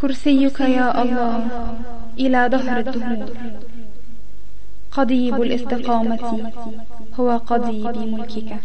كرسيك يا الله إلى دهر الدهور. قضيب الاستقامة هو قضيب ملكك.